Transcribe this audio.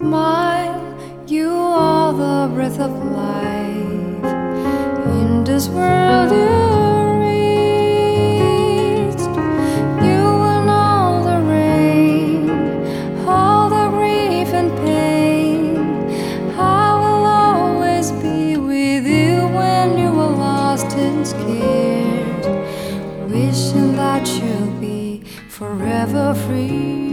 Smile, you are the breath of life. In this world you reached, you will know the rain, all the grief and pain. I will always be with you when you are lost and scared, wishing that you'll be forever free.